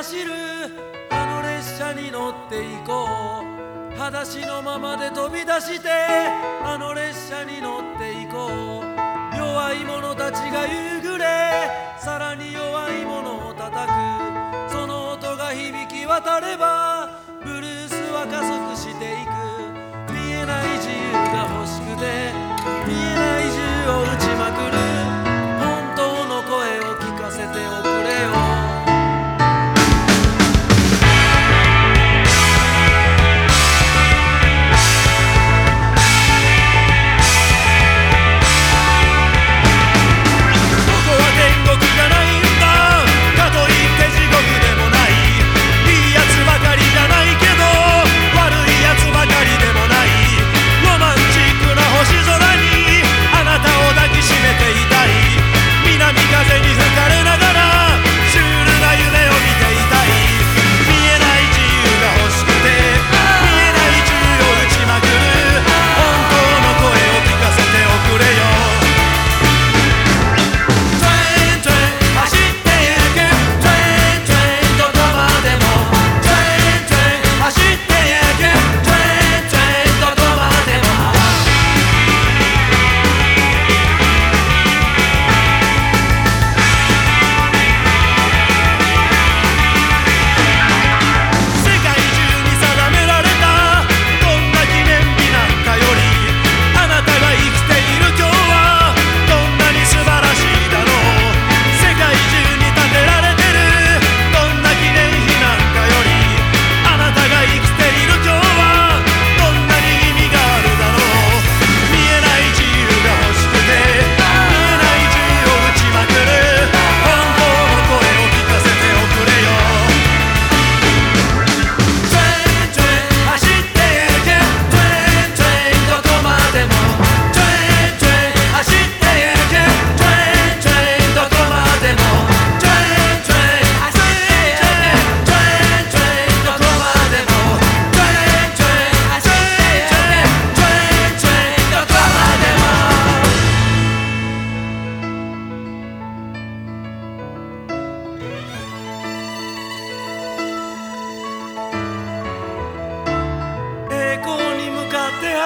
走る。あの列車に乗っていこう。裸足のままで飛び出して。あの列車に乗っていこう。弱い者たちが夕暮れ。さらに弱い者を叩く。その音が響き渡れば。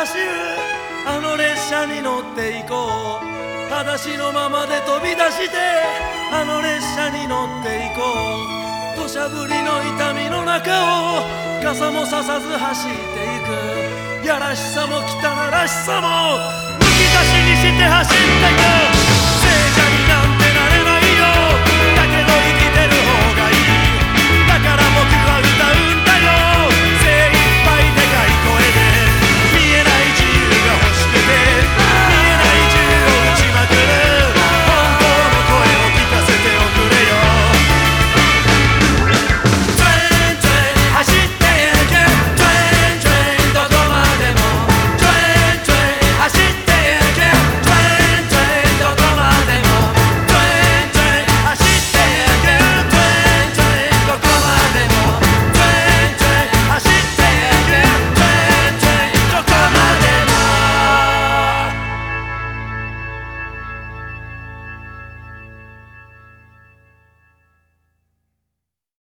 走るあの列車に乗っていこう。裸足のままで飛び出してあの列車に乗っていこう。土砂降りの痛みの中を傘もささず走っていく。やらしさも汚らしさも。むき出しにして走っていく。